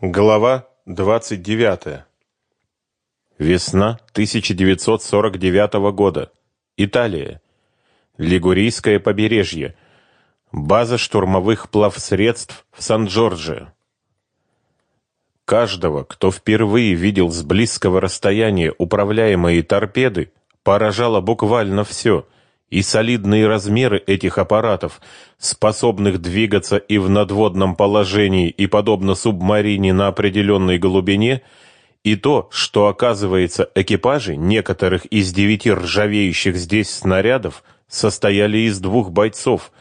Глава 29. Весна 1949 года. Италия. Лигурийское побережье. База штурмовых плавсредств в Сан-Джорджио. Каждого, кто впервые видел с близкого расстояния управляемые торпеды, поражало буквально все – и солидные размеры этих аппаратов, способных двигаться и в надводном положении, и подобно субмарине на определенной глубине, и то, что, оказывается, экипажи некоторых из девяти ржавеющих здесь снарядов состояли из двух бойцов.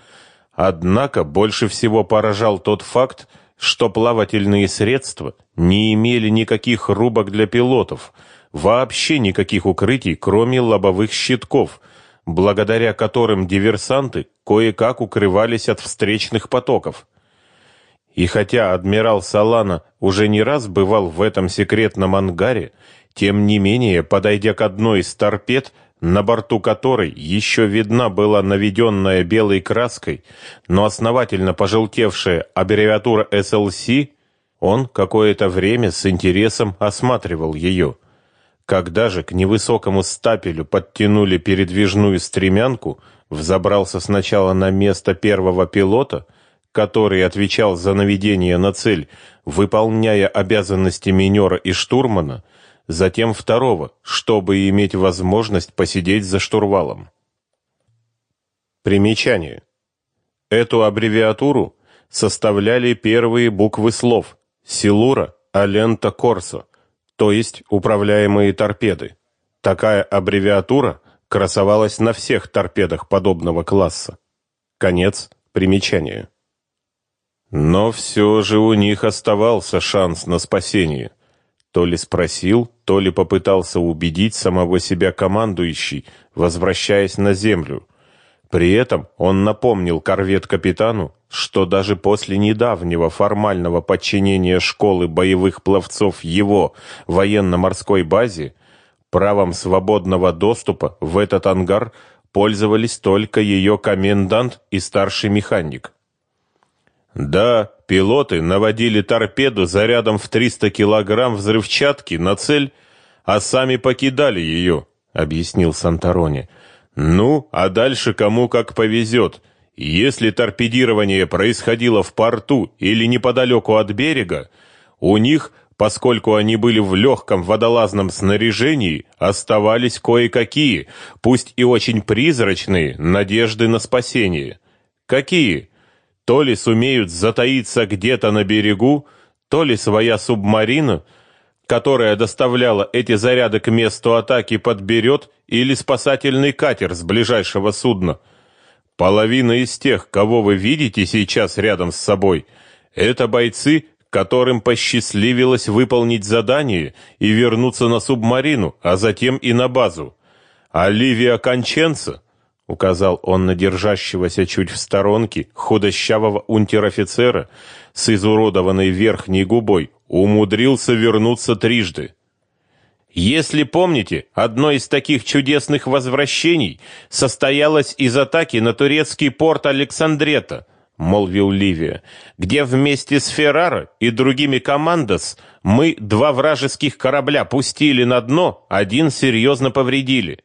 Однако больше всего поражал тот факт, что плавательные средства не имели никаких рубок для пилотов, вообще никаких укрытий, кроме лобовых щитков – благодаря которым диверсанты кое-как укрывались от встречных потоков. И хотя адмирал Салана уже не раз бывал в этом секретном ангаре, тем не менее, подойдя к одной из торпед, на борту которой еще видна была наведенная белой краской, но основательно пожелтевшая аббревиатура SLC, он какое-то время с интересом осматривал ее – когда же к невысокому стапелю подтянули передвижную стремянку, взобрался сначала на место первого пилота, который отвечал за наведение на цель, выполняя обязанности минера и штурмана, затем второго, чтобы иметь возможность посидеть за штурвалом. Примечание. Эту аббревиатуру составляли первые буквы слов «Силура», «Алента», «Корсо», то есть управляемые торпеды. Такая аббревиатура красовалась на всех торпедах подобного класса. Конец примечания. Но все же у них оставался шанс на спасение. То ли спросил, то ли попытался убедить самого себя командующий, возвращаясь на землю. При этом он напомнил корвет-капитану, что даже после недавнего формального подчинения школы боевых пловцов его военно-морской базе правом свободного доступа в этот ангар пользовались только ее комендант и старший механик. Да, пилоты наводили торпеду зарядом в 300 килограмм взрывчатки на цель, а сами покидали ее, объяснил Санторони. Ну, а дальше кому как повезет. Если торпедирование происходило в порту или неподалеку от берега, у них, поскольку они были в легком водолазном снаряжении, оставались кое-какие, пусть и очень призрачные, надежды на спасение. Какие? То ли сумеют затаиться где-то на берегу, то ли своя субмарина — которая доставляла эти заряды к месту атаки, подберет, или спасательный катер с ближайшего судна. Половина из тех, кого вы видите сейчас рядом с собой, это бойцы, которым посчастливилось выполнить задание и вернуться на субмарину, а затем и на базу. Оливия Конченца, указал он на держащегося чуть в сторонке худощавого унтер-офицера с изуродованной верхней губой, умудрился вернуться трижды. Если помните, одно из таких чудесных возвращений состоялось из атаки на турецкий порт Александрета, молвил Ливия, где вместе с Ферраро и другими командос мы два вражеских корабля пустили на дно, один серьезно повредили.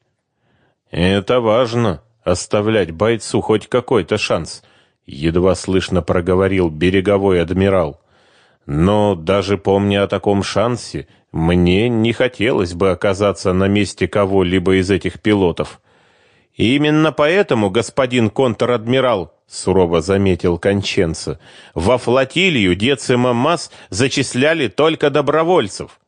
Это важно, оставлять бойцу хоть какой-то шанс, едва слышно проговорил береговой адмирал. Но даже помня о таком шансе, мне не хотелось бы оказаться на месте кого-либо из этих пилотов. именно поэтому, господин контр-адмирал, сурово заметил Конченца, во флотилию Децима Масс зачисляли только добровольцев.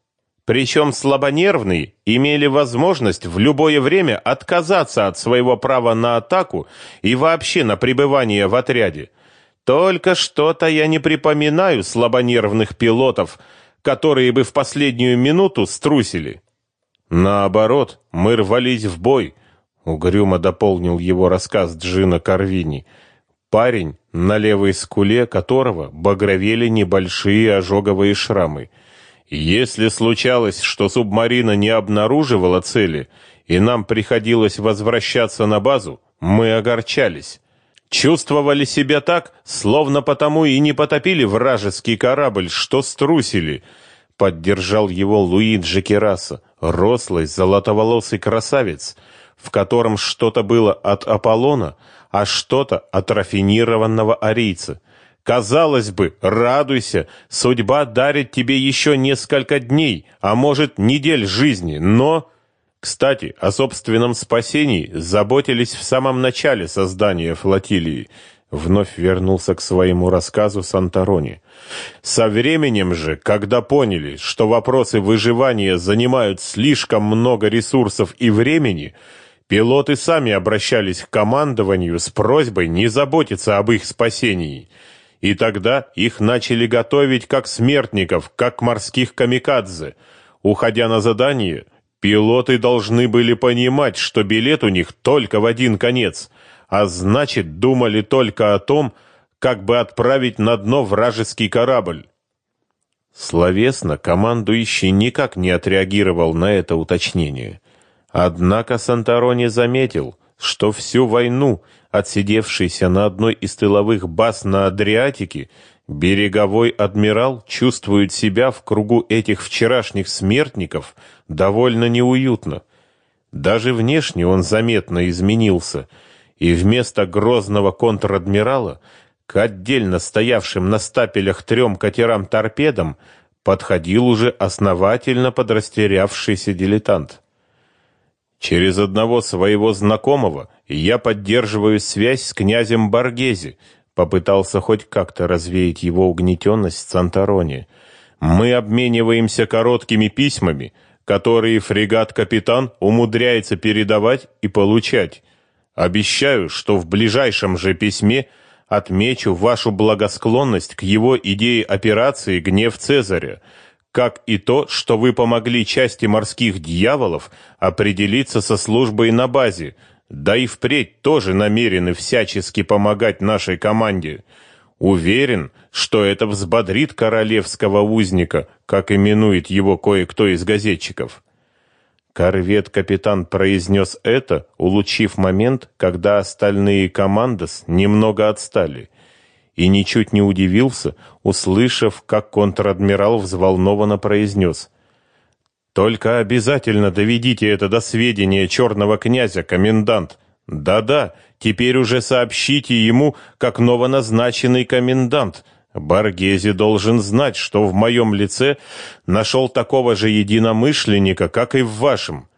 Причем слабонервные имели возможность в любое время отказаться от своего права на атаку и вообще на пребывание в отряде. Только что-то я не припоминаю слабонервных пилотов, которые бы в последнюю минуту струсили. Наоборот, мы рвались в бой, угрюмо дополнил его рассказ Джина Карвини. Парень, на левой скуле которого багровели небольшие ожоговые шрамы. Если случалось, что субмарина не обнаруживала цели, и нам приходилось возвращаться на базу, мы огорчались. Чувствовали себя так, словно потому и не потопили вражеский корабль, что струсили. Поддержал его Луиджи Кераса, рослый, золотоволосый красавец, в котором что-то было от Аполлона, а что-то от рафинированного арийца. Казалось бы, радуйся, судьба дарит тебе еще несколько дней, а может, недель жизни, но... Кстати, о собственном спасении заботились в самом начале создания флотилии. Вновь вернулся к своему рассказу Санторони. Со временем же, когда поняли, что вопросы выживания занимают слишком много ресурсов и времени, пилоты сами обращались к командованию с просьбой не заботиться об их спасении – и тогда их начали готовить как смертников, как морских камикадзе. Уходя на задание, пилоты должны были понимать, что билет у них только в один конец, а значит, думали только о том, как бы отправить на дно вражеский корабль. Словесно командующий никак не отреагировал на это уточнение. Однако Санторони заметил, что всю войну отсидевшийся на одной из тыловых баз на Адриатике, береговой адмирал чувствует себя в кругу этих вчерашних смертников довольно неуютно. Даже внешне он заметно изменился, и вместо грозного контр-адмирала к отдельно стоявшим на стапелях трем катерам-торпедам подходил уже основательно подрастерявшийся дилетант. Через одного своего знакомого я поддерживаю связь с князем Баргези, попытался хоть как-то развеять его угнетенность Санторони. Мы обмениваемся короткими письмами, которые фрегат-капитан умудряется передавать и получать. Обещаю, что в ближайшем же письме отмечу вашу благосклонность к его идее операции «Гнев Цезаря», как и то, что вы помогли части морских дьяволов определиться со службой на базе, да и впредь тоже намерены всячески помогать нашей команде. Уверен, что это взбодрит королевского узника, как именует его кое-кто из газетчиков. Корвет-капитан произнес это, улучив момент, когда остальные командос немного отстали и ничуть не удивился, услышав, как контр-адмирал взволнованно произнес. «Только обязательно доведите это до сведения черного князя, комендант. Да-да, теперь уже сообщите ему, как новоназначенный комендант. Баргези должен знать, что в моем лице нашел такого же единомышленника, как и в вашем.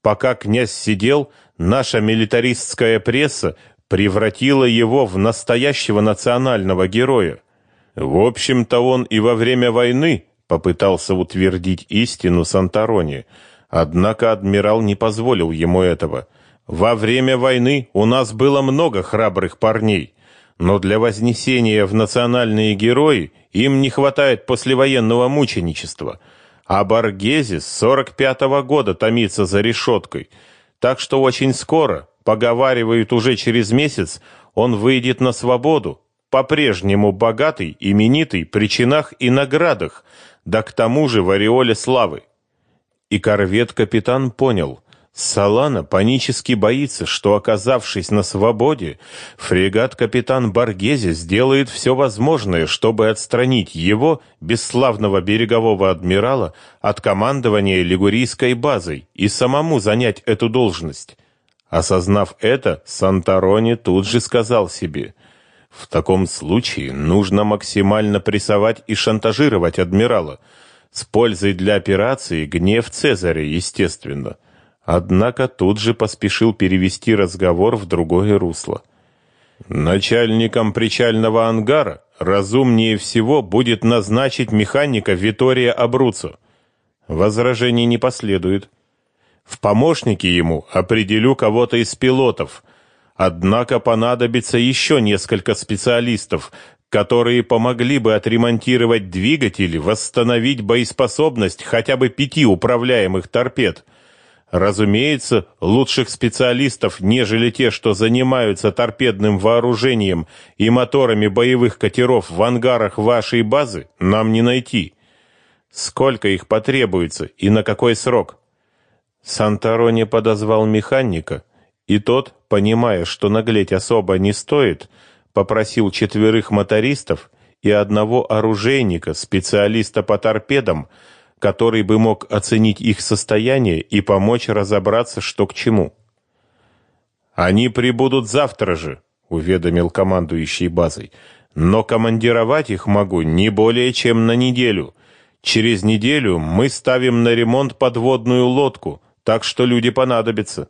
Пока князь сидел, наша милитаристская пресса превратила его в настоящего национального героя. В общем-то, он и во время войны попытался утвердить истину Санторони, однако адмирал не позволил ему этого. Во время войны у нас было много храбрых парней, но для вознесения в национальные герои им не хватает послевоенного мученичества. А Баргези с 45-го года томится за решеткой, так что очень скоро Поговаривают, уже через месяц он выйдет на свободу, по-прежнему богатый, именитый при чинах и наградах, да к тому же в ореоле славы. И корвет-капитан понял, Салана панически боится, что, оказавшись на свободе, фрегат-капитан Баргези сделает все возможное, чтобы отстранить его, бесславного берегового адмирала, от командования Лигурийской базой и самому занять эту должность. Осознав это, Санторони тут же сказал себе, в таком случае нужно максимально прессовать и шантажировать адмирала, с пользой для операции гнев Цезаря, естественно. Однако тут же поспешил перевести разговор в другое русло. Начальником причального ангара разумнее всего будет назначить механика Витория Абруцо. Возражений не последует. В помощники ему определю кого-то из пилотов. Однако понадобится еще несколько специалистов, которые помогли бы отремонтировать двигатели, восстановить боеспособность хотя бы пяти управляемых торпед. Разумеется, лучших специалистов, нежели те, что занимаются торпедным вооружением и моторами боевых катеров в ангарах вашей базы, нам не найти. Сколько их потребуется и на какой срок? Санторони подозвал механика И тот, понимая, что наглеть особо не стоит, попросил четверых мотористов и одного оружейника, специалиста по торпедам, который бы мог оценить их состояние и помочь разобраться, что к чему. «Они прибудут завтра же», — уведомил командующий базой. «Но командировать их могу не более чем на неделю. Через неделю мы ставим на ремонт подводную лодку, так что люди понадобятся».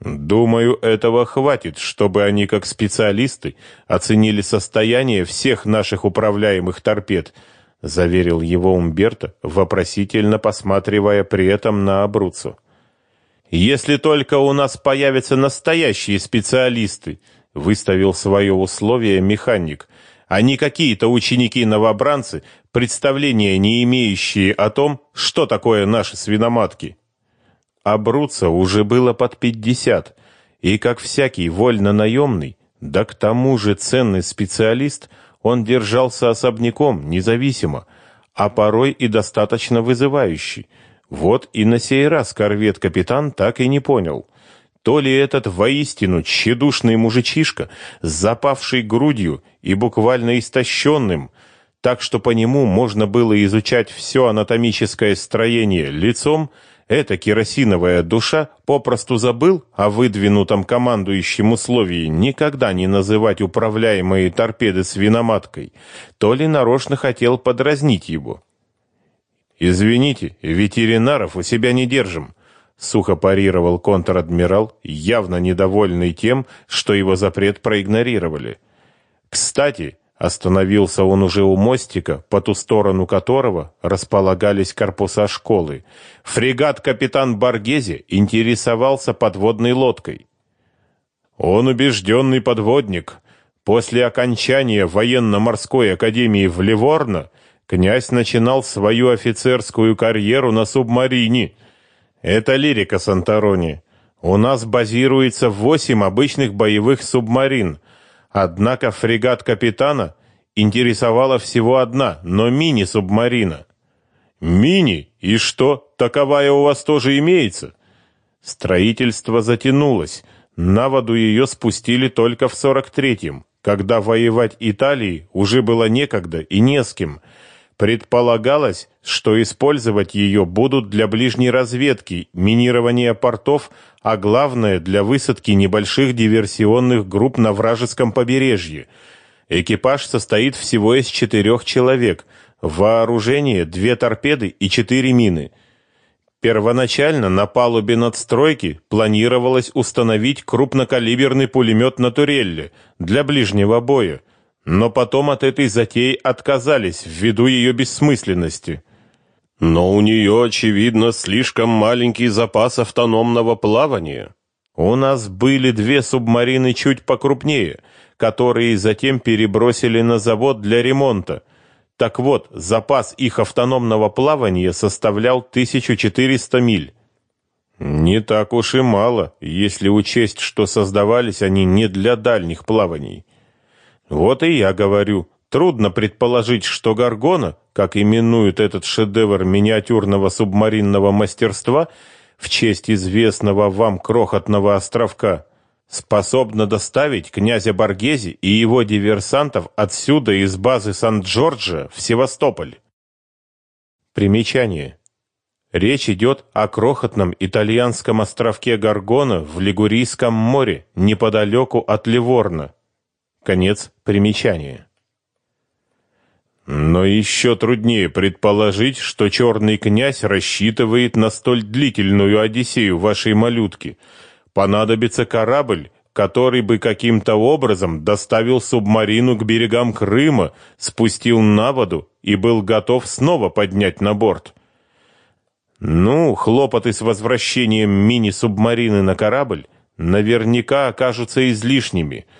Думаю, этого хватит, чтобы они как специалисты оценили состояние всех наших управляемых торпед, заверил его Умберто, вопросительно посматривая при этом на Абруццо. Если только у нас появятся настоящие специалисты, выставил свое условие механик, а не какие-то ученики-новобранцы, представления не имеющие о том, что такое наши свиноматки а Бруца уже было под пятьдесят, и как всякий вольно-наемный, да к тому же ценный специалист, он держался особняком, независимо, а порой и достаточно вызывающий. Вот и на сей раз корвет-капитан так и не понял. То ли этот воистину тщедушный мужичишка с запавшей грудью и буквально истощенным, так что по нему можно было изучать все анатомическое строение лицом, эта керосиновая душа попросту забыл о выдвинутом командующем условии никогда не называть управляемые торпеды свиноматкой, то ли нарочно хотел подразнить его. «Извините, ветеринаров у себя не держим», — сухо парировал контр-адмирал, явно недовольный тем, что его запрет проигнорировали. «Кстати, Остановился он уже у мостика, по ту сторону которого располагались корпуса школы. Фрегат-капитан Баргези интересовался подводной лодкой. Он убежденный подводник. После окончания военно-морской академии в Ливорно князь начинал свою офицерскую карьеру на субмарине. Это лирика Санторони. У нас базируется восемь обычных боевых субмарин — Однако фрегат капитана интересовала всего одна, но мини-субмарина. Мини? И что, таковая у вас тоже имеется? Строительство затянулось. На воду ее спустили только в 43-м, когда воевать Италии уже было некогда и не с кем – Предполагалось, что использовать ее будут для ближней разведки, минирования портов, а главное для высадки небольших диверсионных групп на вражеском побережье. Экипаж состоит всего из четырех человек. Вооружение две торпеды и четыре мины. Первоначально на палубе надстройки планировалось установить крупнокалиберный пулемет на турелле для ближнего боя но потом от этой затеи отказались ввиду ее бессмысленности. Но у нее, очевидно, слишком маленький запас автономного плавания. У нас были две субмарины чуть покрупнее, которые затем перебросили на завод для ремонта. Так вот, запас их автономного плавания составлял 1400 миль. Не так уж и мало, если учесть, что создавались они не для дальних плаваний. Вот и я говорю, трудно предположить, что Гаргона, как именуют этот шедевр миниатюрного субмаринного мастерства в честь известного вам крохотного островка, способна доставить князя Баргези и его диверсантов отсюда из базы Сан-Джорджо в Севастополь. Примечание. Речь идет о крохотном итальянском островке Гаргона в Лигурийском море, неподалеку от Ливорно. Конец примечания. Но еще труднее предположить, что черный князь рассчитывает на столь длительную одиссею вашей малютки. Понадобится корабль, который бы каким-то образом доставил субмарину к берегам Крыма, спустил на воду и был готов снова поднять на борт. Ну, хлопоты с возвращением мини-субмарины на корабль наверняка окажутся излишними –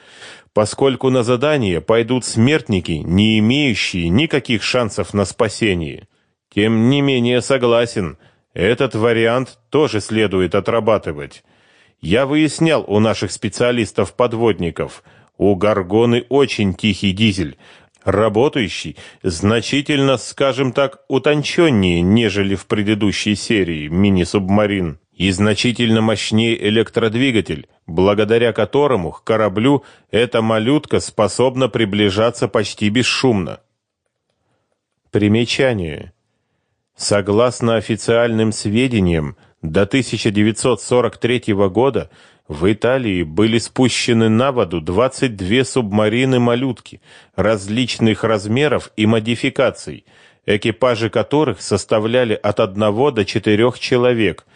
поскольку на задание пойдут смертники, не имеющие никаких шансов на спасение. Тем не менее согласен, этот вариант тоже следует отрабатывать. Я выяснял у наших специалистов-подводников, у Гаргоны очень тихий дизель, работающий значительно, скажем так, утонченнее, нежели в предыдущей серии мини-субмарин. И значительно мощнее электродвигатель, благодаря которому к кораблю эта малютка способна приближаться почти бесшумно. Примечание. Согласно официальным сведениям, до 1943 года в Италии были спущены на воду 22 субмарины-малютки различных размеров и модификаций, экипажи которых составляли от одного до четырех человек.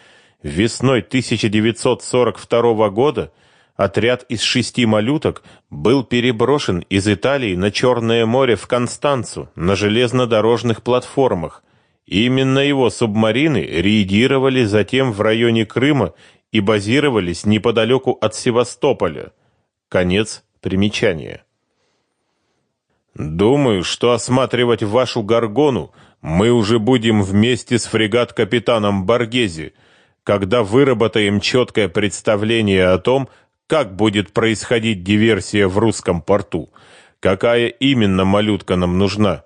Весной 1942 года отряд из шести малюток был переброшен из Италии на Черное море в Констанцу на железнодорожных платформах. Именно его субмарины рейдировали затем в районе Крыма и базировались неподалеку от Севастополя. Конец примечания. Думаю, что осматривать вашу Гаргону мы уже будем вместе с фрегат-капитаном Баргези, когда выработаем четкое представление о том, как будет происходить диверсия в русском порту, какая именно малютка нам нужна.